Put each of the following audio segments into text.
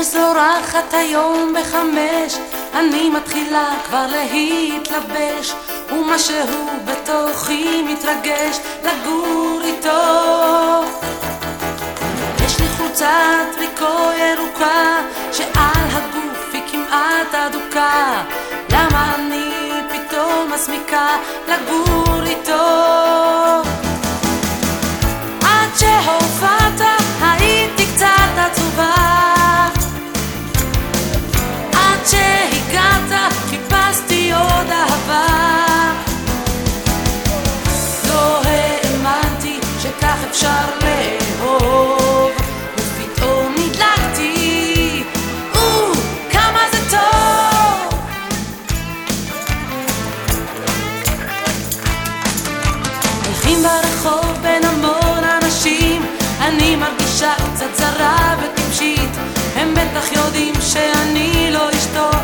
השמש זורחת היום בחמש, אני מתחילה כבר להתלבש, ומשהו בתוכי מתרגש לגור איתו. יש לי חולצת טריקו ירוקה, שעל הגוף היא כמעט אדוקה, למה אני פתאום מסמיקה לגור איתו? ברחוב בין המון אנשים. אני מרגישה קצת זרה וטיפשית הם בטח יודעים שאני לא אשתו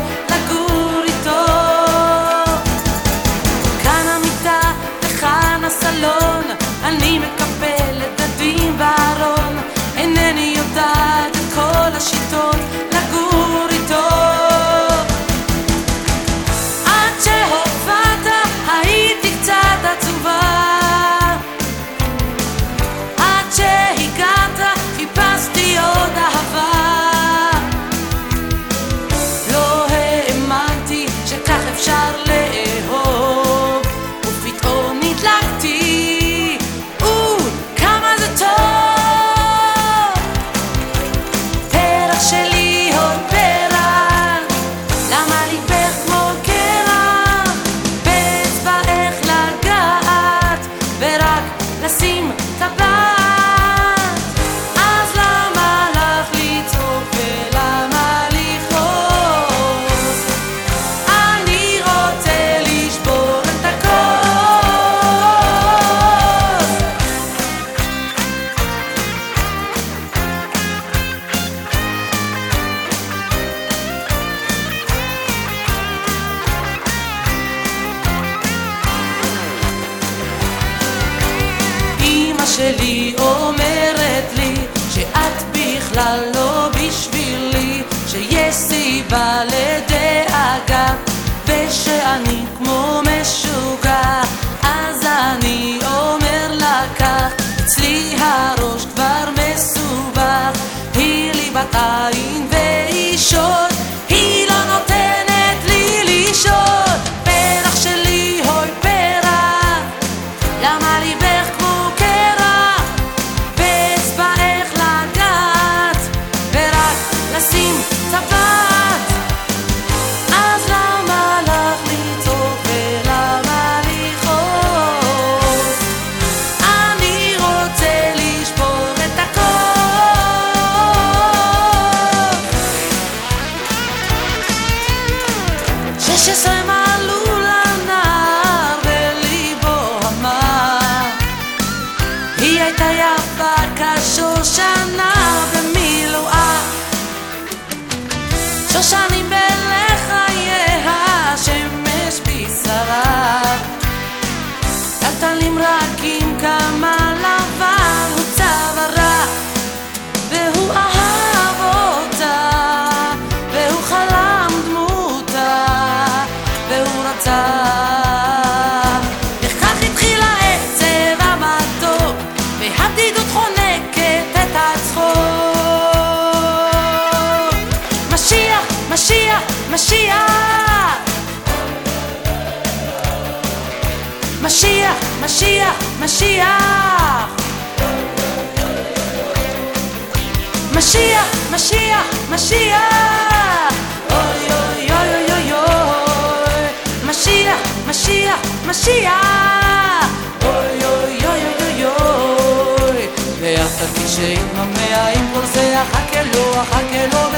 שלי אומרת לי שאת בכלל לא בשבילי שיש סיבה לדאגה ושאני כמו משוגע משיח, משיח משיח, משיח, משיח משיח, משיח, אוי אוי אוי אוי אוי משיח, משיח, משיח! אוי אוי אוי אוי אוי פי שיתממע עם כל זה אחכה לו, אחכה לו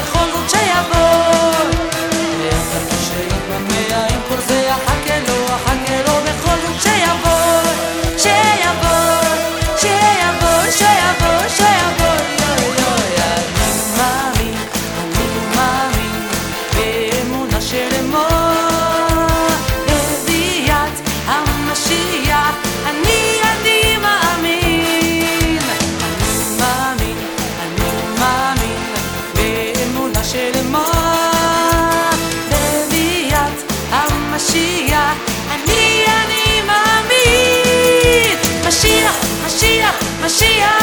משיח, אני אני מאמין. משיח, משיח, משיח.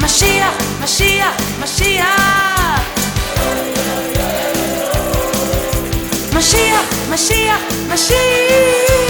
משיח, משיח, משיח. משיח, משיח, משיח.